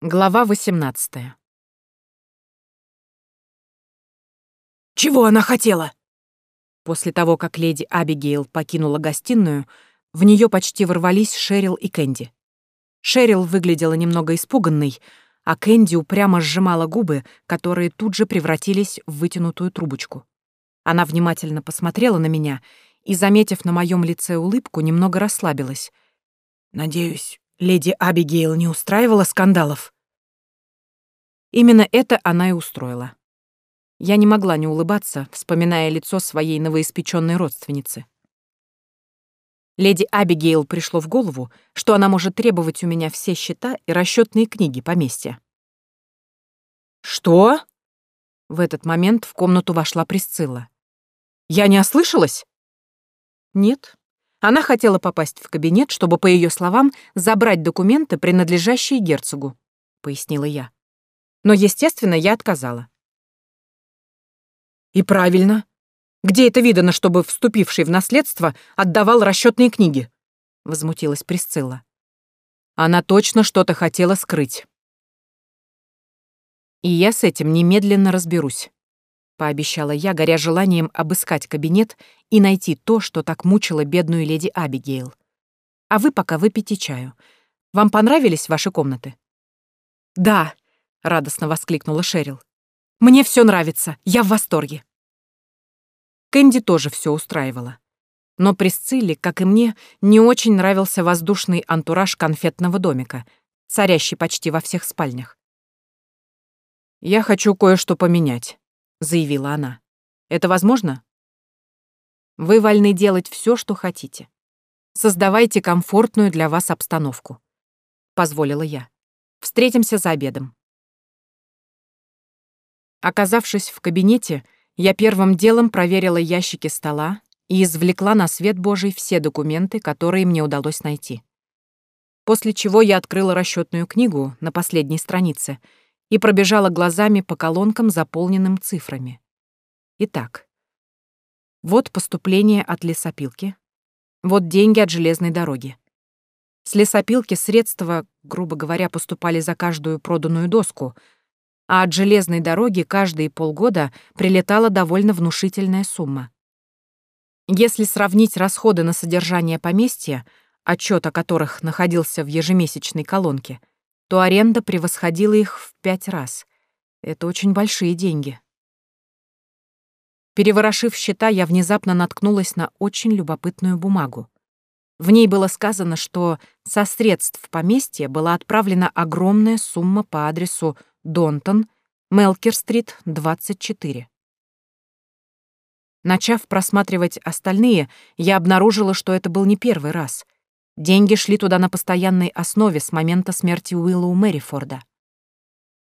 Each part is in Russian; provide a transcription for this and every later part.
Глава 18 «Чего она хотела?» После того, как леди Абигейл покинула гостиную, в нее почти ворвались Шерил и Кэнди. Шерил выглядела немного испуганной, а Кэнди упрямо сжимала губы, которые тут же превратились в вытянутую трубочку. Она внимательно посмотрела на меня и, заметив на моем лице улыбку, немного расслабилась. «Надеюсь, Леди Абигейл не устраивала скандалов? Именно это она и устроила. Я не могла не улыбаться, вспоминая лицо своей новоиспеченной родственницы. Леди Абигейл пришло в голову, что она может требовать у меня все счета и расчетные книги поместья. «Что?» В этот момент в комнату вошла Присцилла. «Я не ослышалась?» «Нет, она хотела попасть в кабинет, чтобы, по ее словам, забрать документы, принадлежащие герцогу, — пояснила я. Но, естественно, я отказала. «И правильно. Где это видано, чтобы вступивший в наследство отдавал расчетные книги?» — возмутилась Присцилла. Она точно что-то хотела скрыть. И я с этим немедленно разберусь пообещала я, горя желанием обыскать кабинет и найти то, что так мучило бедную леди Абигейл. А вы пока выпейте чаю. Вам понравились ваши комнаты? Да, радостно воскликнула Шерил. Мне все нравится, я в восторге. Кэнди тоже все устраивала. Но Присцилле, как и мне, не очень нравился воздушный антураж конфетного домика, царящий почти во всех спальнях. «Я хочу кое-что поменять», — заявила она. «Это возможно?» «Вы вольны делать все, что хотите. Создавайте комфортную для вас обстановку», — позволила я. «Встретимся за обедом». Оказавшись в кабинете, я первым делом проверила ящики стола и извлекла на свет Божий все документы, которые мне удалось найти. После чего я открыла расчетную книгу на последней странице — и пробежала глазами по колонкам, заполненным цифрами. Итак, вот поступление от лесопилки, вот деньги от железной дороги. С лесопилки средства, грубо говоря, поступали за каждую проданную доску, а от железной дороги каждые полгода прилетала довольно внушительная сумма. Если сравнить расходы на содержание поместья, отчет о которых находился в ежемесячной колонке, то аренда превосходила их в пять раз. Это очень большие деньги. Переворошив счета, я внезапно наткнулась на очень любопытную бумагу. В ней было сказано, что со средств поместья была отправлена огромная сумма по адресу Донтон, Мелкер-стрит, 24. Начав просматривать остальные, я обнаружила, что это был не первый раз — Деньги шли туда на постоянной основе с момента смерти Уиллоу Мэрифорда.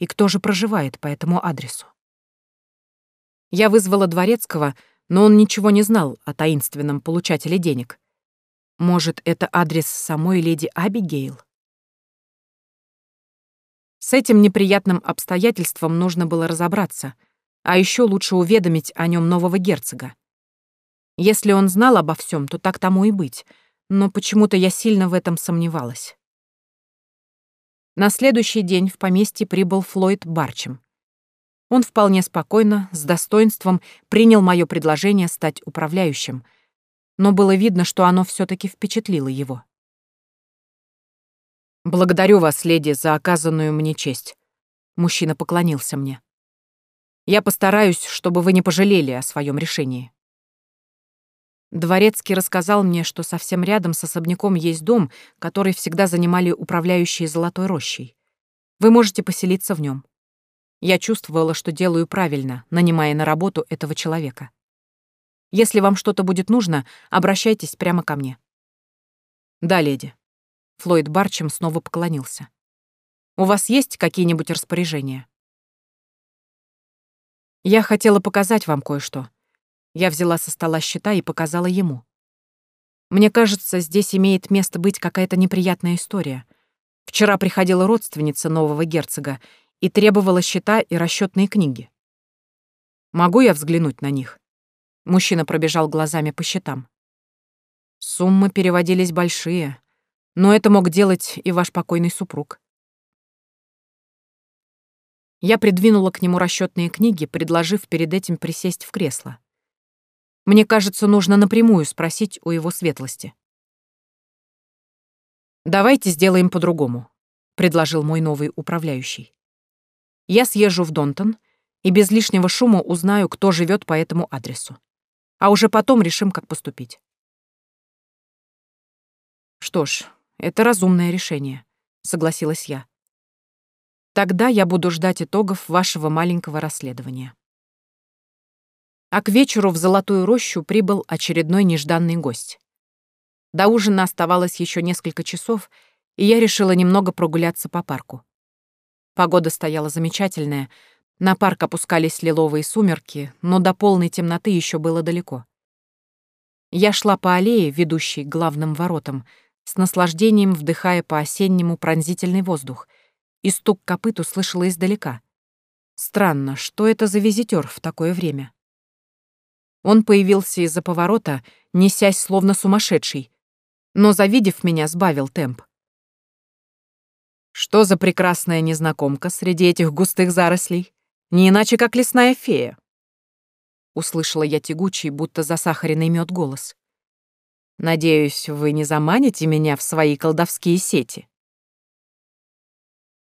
И кто же проживает по этому адресу? Я вызвала Дворецкого, но он ничего не знал о таинственном получателе денег. Может, это адрес самой леди Абигейл? С этим неприятным обстоятельством нужно было разобраться, а еще лучше уведомить о нем нового герцога. Если он знал обо всем, то так тому и быть — но почему-то я сильно в этом сомневалась. На следующий день в поместье прибыл Флойд Барчем. Он вполне спокойно, с достоинством принял мое предложение стать управляющим, но было видно, что оно все таки впечатлило его. «Благодарю вас, леди, за оказанную мне честь», — мужчина поклонился мне. «Я постараюсь, чтобы вы не пожалели о своем решении». Дворецкий рассказал мне, что совсем рядом с особняком есть дом, который всегда занимали управляющие Золотой рощей. Вы можете поселиться в нем. Я чувствовала, что делаю правильно, нанимая на работу этого человека. Если вам что-то будет нужно, обращайтесь прямо ко мне. Да, леди. Флойд Барчем снова поклонился. У вас есть какие-нибудь распоряжения? Я хотела показать вам кое-что. Я взяла со стола счета и показала ему. Мне кажется, здесь имеет место быть какая-то неприятная история. Вчера приходила родственница нового герцога и требовала счета и расчетные книги. Могу я взглянуть на них? Мужчина пробежал глазами по счетам. Суммы переводились большие, но это мог делать и ваш покойный супруг. Я придвинула к нему расчетные книги, предложив перед этим присесть в кресло. Мне кажется, нужно напрямую спросить у его светлости. «Давайте сделаем по-другому», — предложил мой новый управляющий. «Я съезжу в Донтон и без лишнего шума узнаю, кто живет по этому адресу. А уже потом решим, как поступить». «Что ж, это разумное решение», — согласилась я. Тогда я буду ждать итогов вашего маленького расследования. А к вечеру в Золотую рощу прибыл очередной нежданный гость. До ужина оставалось еще несколько часов, и я решила немного прогуляться по парку. Погода стояла замечательная, на парк опускались лиловые сумерки, но до полной темноты еще было далеко. Я шла по аллее, ведущей к главным воротам, с наслаждением вдыхая по-осеннему пронзительный воздух — и стук копыт услышала издалека. Странно, что это за визитер в такое время? Он появился из-за поворота, несясь словно сумасшедший, но, завидев меня, сбавил темп. Что за прекрасная незнакомка среди этих густых зарослей? Не иначе, как лесная фея. Услышала я тягучий, будто засахаренный мед голос. Надеюсь, вы не заманите меня в свои колдовские сети.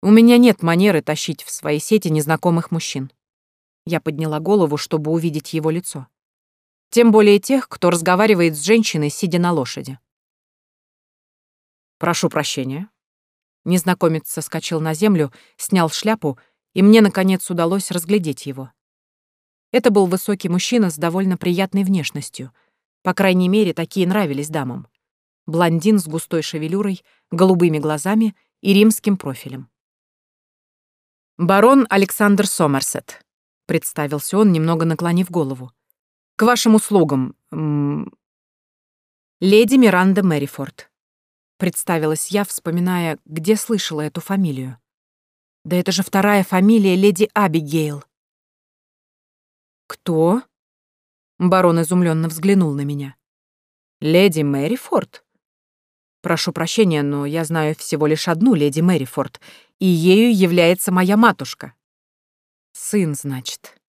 У меня нет манеры тащить в свои сети незнакомых мужчин. Я подняла голову, чтобы увидеть его лицо. Тем более тех, кто разговаривает с женщиной, сидя на лошади. «Прошу прощения». Незнакомец соскочил на землю, снял шляпу, и мне, наконец, удалось разглядеть его. Это был высокий мужчина с довольно приятной внешностью. По крайней мере, такие нравились дамам. Блондин с густой шевелюрой, голубыми глазами и римским профилем. «Барон Александр Сомерсет», — представился он, немного наклонив голову. «К вашим услугам, леди Миранда Мэрифорд», — представилась я, вспоминая, где слышала эту фамилию. «Да это же вторая фамилия леди Абигейл». «Кто?» — барон изумленно взглянул на меня. «Леди Мэрифорд?» Прошу прощения, но я знаю всего лишь одну леди Мэрифорд, и ею является моя матушка. Сын, значит.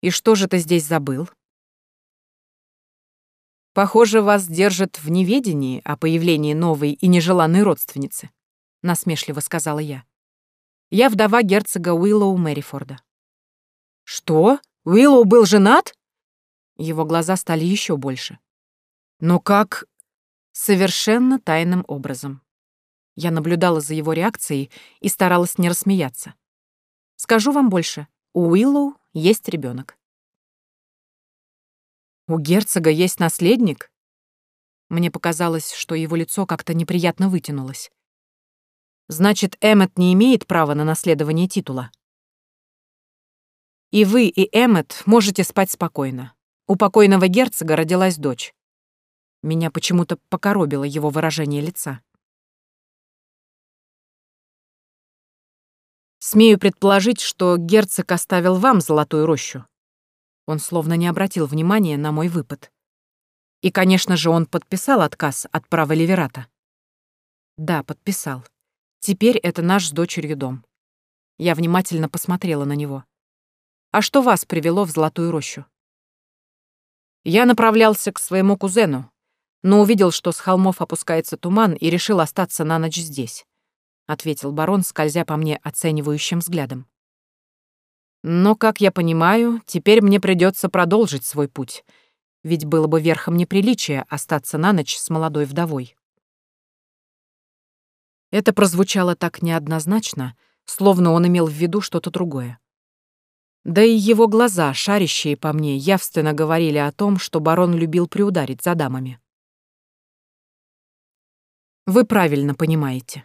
И что же ты здесь забыл? Похоже, вас держат в неведении о появлении новой и нежеланной родственницы, насмешливо сказала я. Я вдова герцога Уиллоу Мэрифорда. Что? Уиллоу был женат? Его глаза стали еще больше. Но как... Совершенно тайным образом. Я наблюдала за его реакцией и старалась не рассмеяться. Скажу вам больше, у Уиллоу есть ребенок. У герцога есть наследник? Мне показалось, что его лицо как-то неприятно вытянулось. Значит, Эммет не имеет права на наследование титула. И вы, и Эммет можете спать спокойно. У покойного герцога родилась дочь. Меня почему-то покоробило его выражение лица. Смею предположить, что герцог оставил вам золотую рощу. Он словно не обратил внимания на мой выпад. И, конечно же, он подписал отказ от права Ливерата. Да, подписал. Теперь это наш с дочерью дом. Я внимательно посмотрела на него. А что вас привело в Золотую рощу? Я направлялся к своему кузену, но увидел, что с холмов опускается туман, и решил остаться на ночь здесь», — ответил барон, скользя по мне оценивающим взглядом. «Но, как я понимаю, теперь мне придется продолжить свой путь, ведь было бы верхом неприличия остаться на ночь с молодой вдовой». Это прозвучало так неоднозначно, словно он имел в виду что-то другое. Да и его глаза, шарящие по мне, явственно говорили о том, что барон любил приударить за дамами. Вы правильно понимаете.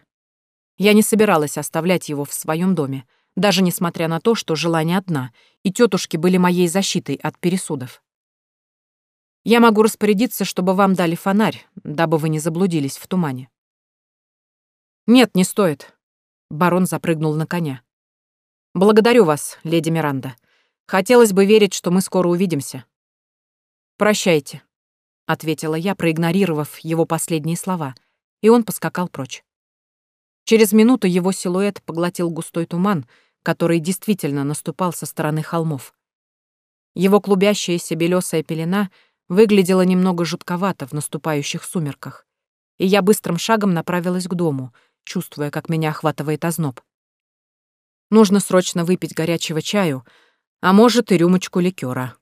Я не собиралась оставлять его в своем доме, даже несмотря на то, что жила не одна, и тетушки были моей защитой от пересудов. Я могу распорядиться, чтобы вам дали фонарь, дабы вы не заблудились в тумане. Нет, не стоит. Барон запрыгнул на коня. Благодарю вас, леди Миранда. Хотелось бы верить, что мы скоро увидимся. Прощайте, ответила я, проигнорировав его последние слова — и он поскакал прочь. Через минуту его силуэт поглотил густой туман, который действительно наступал со стороны холмов. Его клубящаяся белесая пелена выглядела немного жутковато в наступающих сумерках, и я быстрым шагом направилась к дому, чувствуя, как меня охватывает озноб. Нужно срочно выпить горячего чаю, а может и рюмочку ликера.